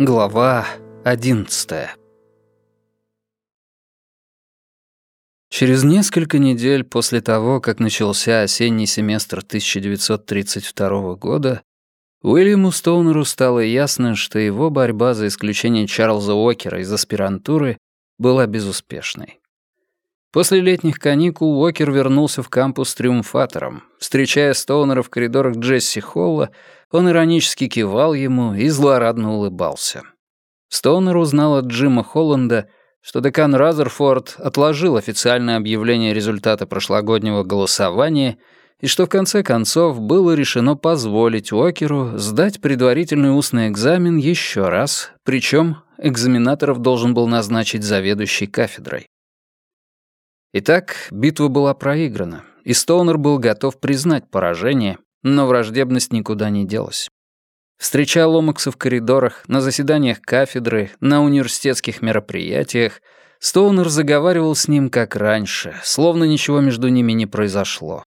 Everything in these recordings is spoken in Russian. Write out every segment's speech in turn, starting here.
Глава одиннадцатая Через несколько недель после того, как начался осенний семестр 1932 года, Уильяму Стоунеру стало ясно, что его борьба за исключение Чарльза Уокера из аспирантуры была безуспешной. После летних каникул Уокер вернулся в кампус триумфатором. Встречая Стоунера в коридорах Джесси Холла, он иронически кивал ему и злорадно улыбался. Стоунер узнал от Джима Холланда, что декан Разерфорд отложил официальное объявление результата прошлогоднего голосования и что в конце концов было решено позволить Уокеру сдать предварительный устный экзамен еще раз, причем экзаменаторов должен был назначить заведующий кафедрой. Итак, битва была проиграна, и Стоунер был готов признать поражение, но враждебность никуда не делась. Встречая Ломакса в коридорах, на заседаниях кафедры, на университетских мероприятиях, Стоунер заговаривал с ним как раньше, словно ничего между ними не произошло.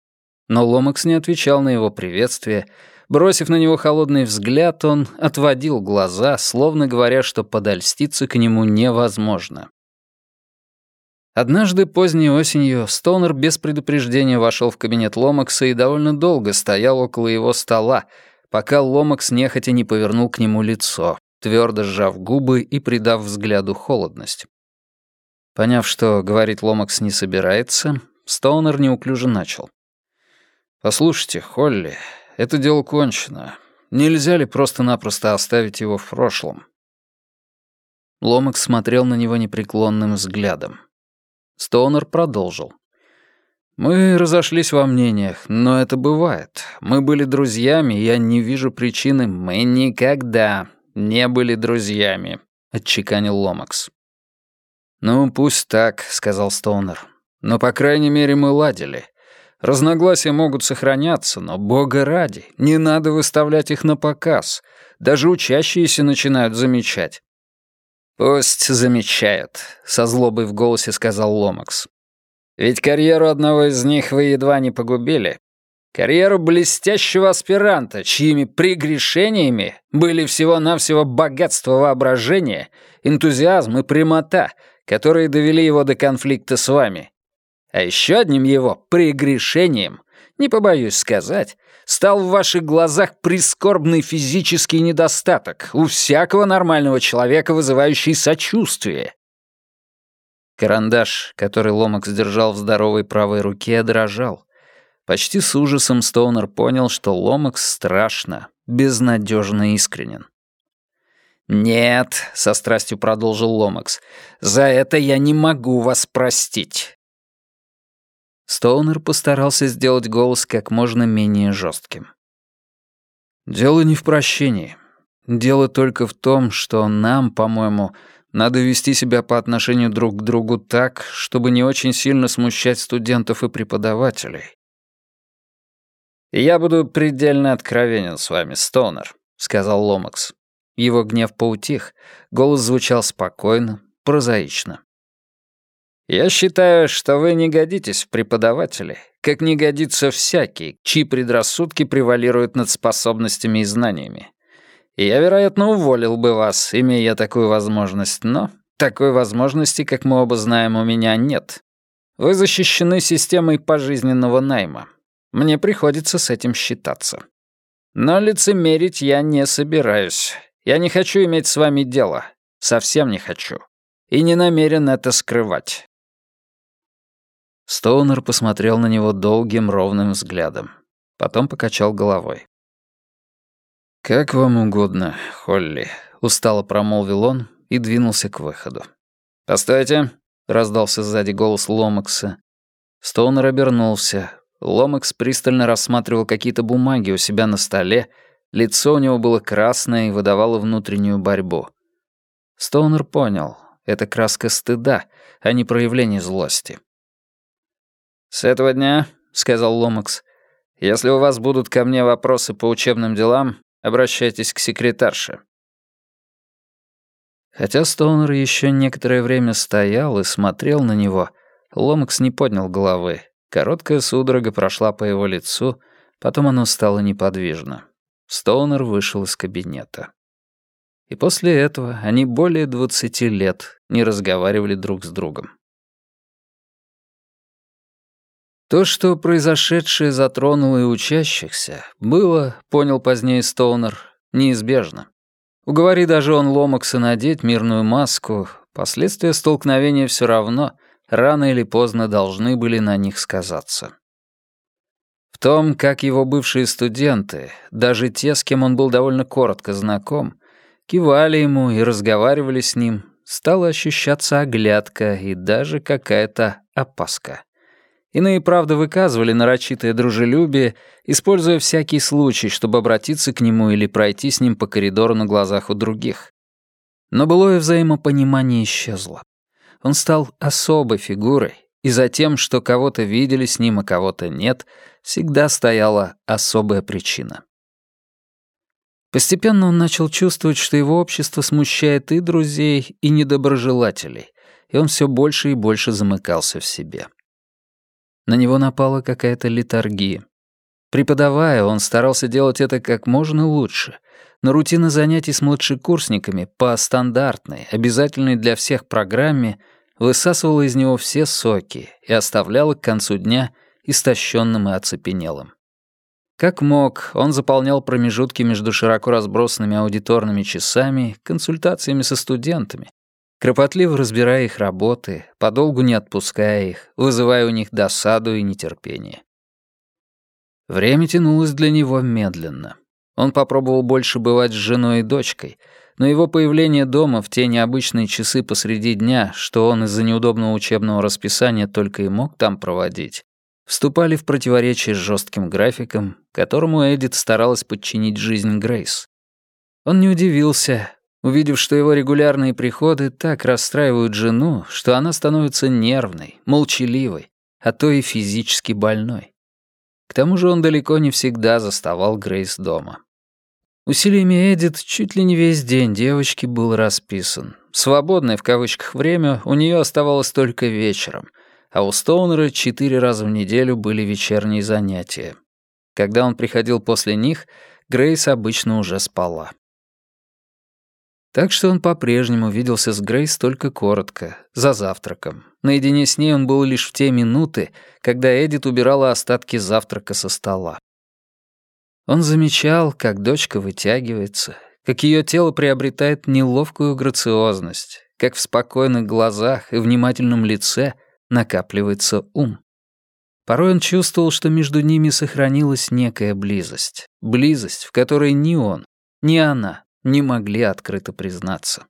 Но Ломакс не отвечал на его приветствие. Бросив на него холодный взгляд, он отводил глаза, словно говоря, что подольститься к нему невозможно. Однажды поздней осенью Стоунер без предупреждения вошел в кабинет Ломакса и довольно долго стоял около его стола, пока Ломакс нехотя не повернул к нему лицо, твердо сжав губы и придав взгляду холодность. Поняв, что говорить Ломакс не собирается, Стоунер неуклюже начал. «Послушайте, Холли, это дело кончено. Нельзя ли просто-напросто оставить его в прошлом?» Ломакс смотрел на него непреклонным взглядом. Стоунер продолжил. «Мы разошлись во мнениях, но это бывает. Мы были друзьями, я не вижу причины. Мы никогда не были друзьями», — отчеканил Ломакс. «Ну, пусть так», — сказал Стоунер. «Но, по крайней мере, мы ладили. Разногласия могут сохраняться, но, бога ради, не надо выставлять их на показ. Даже учащиеся начинают замечать. «Пусть замечают», — со злобой в голосе сказал Ломакс. «Ведь карьеру одного из них вы едва не погубили. Карьеру блестящего аспиранта, чьими прегрешениями были всего-навсего богатство воображения, энтузиазм и прямота, которые довели его до конфликта с вами. А еще одним его прегрешением, не побоюсь сказать, стал в ваших глазах прискорбный физический недостаток, у всякого нормального человека вызывающий сочувствие. Карандаш, который Ломак сдержал в здоровой правой руке, дрожал. Почти с ужасом Стоунер понял, что Ломакс страшно, безнадежно искренен. «Нет», — со страстью продолжил Ломакс, — «за это я не могу вас простить. Стоунер постарался сделать голос как можно менее жестким. «Дело не в прощении. Дело только в том, что нам, по-моему, надо вести себя по отношению друг к другу так, чтобы не очень сильно смущать студентов и преподавателей». «Я буду предельно откровенен с вами, Стоунер», — сказал Ломакс. Его гнев поутих, голос звучал спокойно, прозаично. Я считаю, что вы не годитесь в преподаватели, как не годится всякий, чьи предрассудки превалируют над способностями и знаниями. И я, вероятно, уволил бы вас, имея такую возможность, но такой возможности, как мы оба знаем, у меня нет. Вы защищены системой пожизненного найма. Мне приходится с этим считаться. Но лицемерить я не собираюсь. Я не хочу иметь с вами дело. Совсем не хочу. И не намерен это скрывать. Стоунер посмотрел на него долгим ровным взглядом. Потом покачал головой. «Как вам угодно, Холли», — устало промолвил он и двинулся к выходу. «Постойте», — раздался сзади голос Ломакса. Стоунер обернулся. Ломакс пристально рассматривал какие-то бумаги у себя на столе, лицо у него было красное и выдавало внутреннюю борьбу. Стоунер понял, это краска стыда, а не проявление злости. «С этого дня», — сказал Ломакс, — «если у вас будут ко мне вопросы по учебным делам, обращайтесь к секретарше». Хотя Стоунер еще некоторое время стоял и смотрел на него, Ломакс не поднял головы. Короткая судорога прошла по его лицу, потом оно стало неподвижно. Стоунер вышел из кабинета. И после этого они более двадцати лет не разговаривали друг с другом. То, что произошедшее затронуло и учащихся, было, понял позднее Стоунер, неизбежно. Уговори даже он Ломакса надеть мирную маску, последствия столкновения все равно рано или поздно должны были на них сказаться. В том, как его бывшие студенты, даже те, с кем он был довольно коротко знаком, кивали ему и разговаривали с ним, стала ощущаться оглядка и даже какая-то опаска. Иные, правда, выказывали нарочитое дружелюбие, используя всякий случай, чтобы обратиться к нему или пройти с ним по коридору на глазах у других. Но былое взаимопонимание исчезло. Он стал особой фигурой, и за тем, что кого-то видели с ним, а кого-то нет, всегда стояла особая причина. Постепенно он начал чувствовать, что его общество смущает и друзей, и недоброжелателей, и он все больше и больше замыкался в себе. На него напала какая-то литургия. Преподавая, он старался делать это как можно лучше, но рутина занятий с младшекурсниками по стандартной, обязательной для всех программе высасывала из него все соки и оставляла к концу дня истощенным и оцепенелым. Как мог, он заполнял промежутки между широко разбросанными аудиторными часами консультациями со студентами, кропотливо разбирая их работы, подолгу не отпуская их, вызывая у них досаду и нетерпение. Время тянулось для него медленно. Он попробовал больше бывать с женой и дочкой, но его появление дома в те необычные часы посреди дня, что он из-за неудобного учебного расписания только и мог там проводить, вступали в противоречие с жестким графиком, которому Эдит старалась подчинить жизнь Грейс. Он не удивился, увидев, что его регулярные приходы так расстраивают жену, что она становится нервной, молчаливой, а то и физически больной. К тому же он далеко не всегда заставал Грейс дома. Усилиями Эдит чуть ли не весь день девочки был расписан. Свободное в кавычках время у нее оставалось только вечером, а у Стоунера четыре раза в неделю были вечерние занятия. Когда он приходил после них, Грейс обычно уже спала. Так что он по-прежнему виделся с Грейс только коротко, за завтраком. Наедине с ней он был лишь в те минуты, когда Эдит убирала остатки завтрака со стола. Он замечал, как дочка вытягивается, как ее тело приобретает неловкую грациозность, как в спокойных глазах и внимательном лице накапливается ум. Порой он чувствовал, что между ними сохранилась некая близость. Близость, в которой ни он, ни она не могли открыто признаться.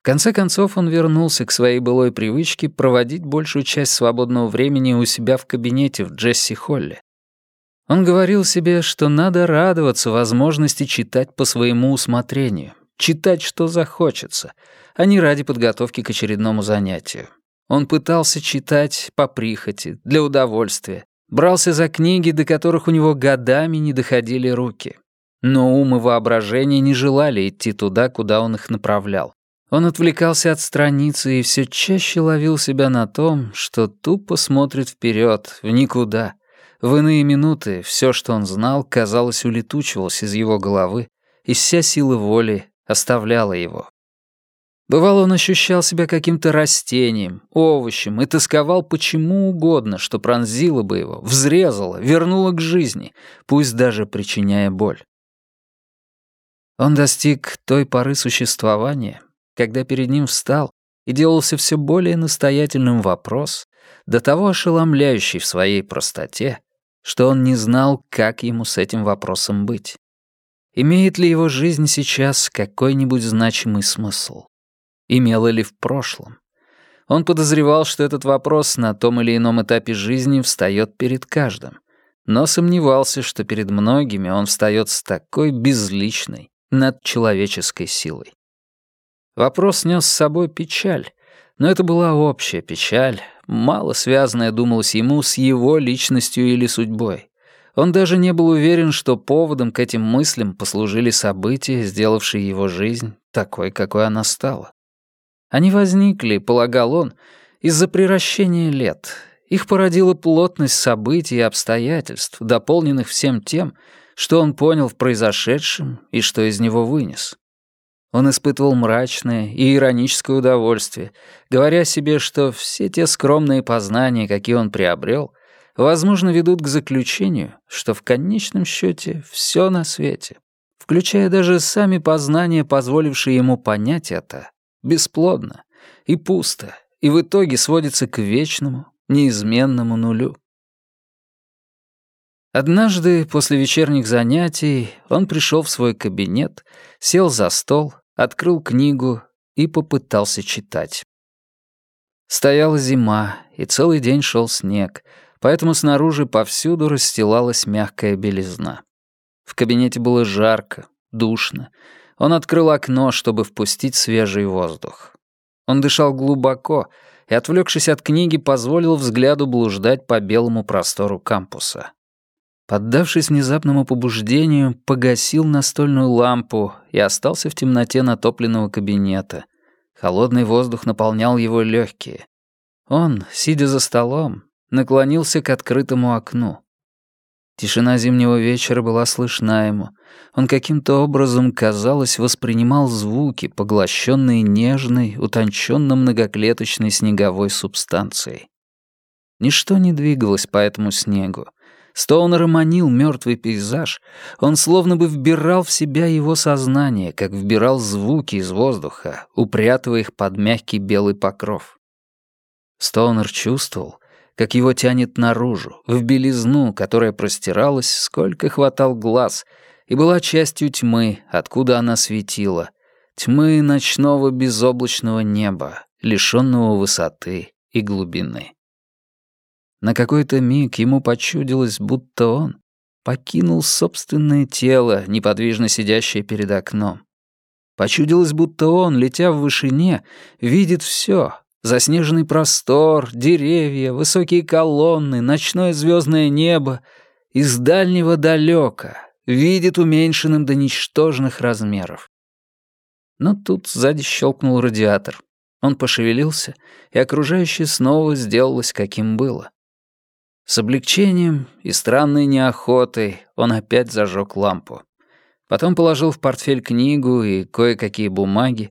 В конце концов он вернулся к своей былой привычке проводить большую часть свободного времени у себя в кабинете в Джесси-Холле. Он говорил себе, что надо радоваться возможности читать по своему усмотрению, читать, что захочется, а не ради подготовки к очередному занятию. Он пытался читать по прихоти, для удовольствия, брался за книги, до которых у него годами не доходили руки. Но ум и воображение не желали идти туда, куда он их направлял. Он отвлекался от страницы и все чаще ловил себя на том, что тупо смотрит вперед, в никуда. В иные минуты все, что он знал, казалось, улетучивалось из его головы, и вся сила воли оставляла его. Бывало, он ощущал себя каким-то растением, овощем и тосковал почему угодно, что пронзило бы его, взрезало, вернуло к жизни, пусть даже причиняя боль. Он достиг той поры существования, когда перед ним встал и делался все более настоятельным вопрос, до того ошеломляющий в своей простоте, что он не знал, как ему с этим вопросом быть. Имеет ли его жизнь сейчас какой-нибудь значимый смысл? Имела ли в прошлом? Он подозревал, что этот вопрос на том или ином этапе жизни встает перед каждым, но сомневался, что перед многими он встает с такой безличной, над человеческой силой. Вопрос нес с собой печаль, но это была общая печаль, мало связанная, думалось ему, с его личностью или судьбой. Он даже не был уверен, что поводом к этим мыслям послужили события, сделавшие его жизнь такой, какой она стала. Они возникли, полагал он, из-за приращения лет. Их породила плотность событий и обстоятельств, дополненных всем тем, что он понял в произошедшем и что из него вынес. Он испытывал мрачное и ироническое удовольствие, говоря себе, что все те скромные познания, какие он приобрел, возможно, ведут к заключению, что в конечном счете все на свете, включая даже сами познания, позволившие ему понять это, бесплодно и пусто, и в итоге сводится к вечному, неизменному нулю. Однажды после вечерних занятий он пришел в свой кабинет, сел за стол, открыл книгу и попытался читать. Стояла зима, и целый день шел снег, поэтому снаружи повсюду расстилалась мягкая белизна. В кабинете было жарко, душно. Он открыл окно, чтобы впустить свежий воздух. Он дышал глубоко и, отвлекшись от книги, позволил взгляду блуждать по белому простору кампуса. Поддавшись внезапному побуждению, погасил настольную лампу и остался в темноте натопленного кабинета. Холодный воздух наполнял его легкие. Он, сидя за столом, наклонился к открытому окну. Тишина зимнего вечера была слышна ему. Он каким-то образом, казалось, воспринимал звуки, поглощенные нежной, утонченно многоклеточной снеговой субстанцией. Ничто не двигалось по этому снегу. Стоунера манил мертвый пейзаж, он словно бы вбирал в себя его сознание, как вбирал звуки из воздуха, упрятывая их под мягкий белый покров. Стоунер чувствовал, как его тянет наружу, в белизну, которая простиралась, сколько хватал глаз, и была частью тьмы, откуда она светила, тьмы ночного безоблачного неба, лишенного высоты и глубины. На какой-то миг ему почудилось, будто он покинул собственное тело, неподвижно сидящее перед окном. Почудилось, будто он, летя в вышине, видит все: заснеженный простор, деревья, высокие колонны, ночное звездное небо. Из дальнего далека видит уменьшенным до ничтожных размеров. Но тут сзади щелкнул радиатор. Он пошевелился, и окружающее снова сделалось, каким было. С облегчением и странной неохотой он опять зажег лампу. Потом положил в портфель книгу и кое-какие бумаги,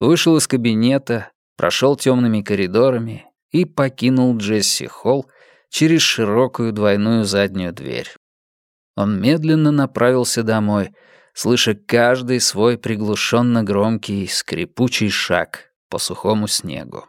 вышел из кабинета, прошел темными коридорами и покинул Джесси Холл через широкую двойную заднюю дверь. Он медленно направился домой, слыша каждый свой приглушенно громкий скрипучий шаг по сухому снегу.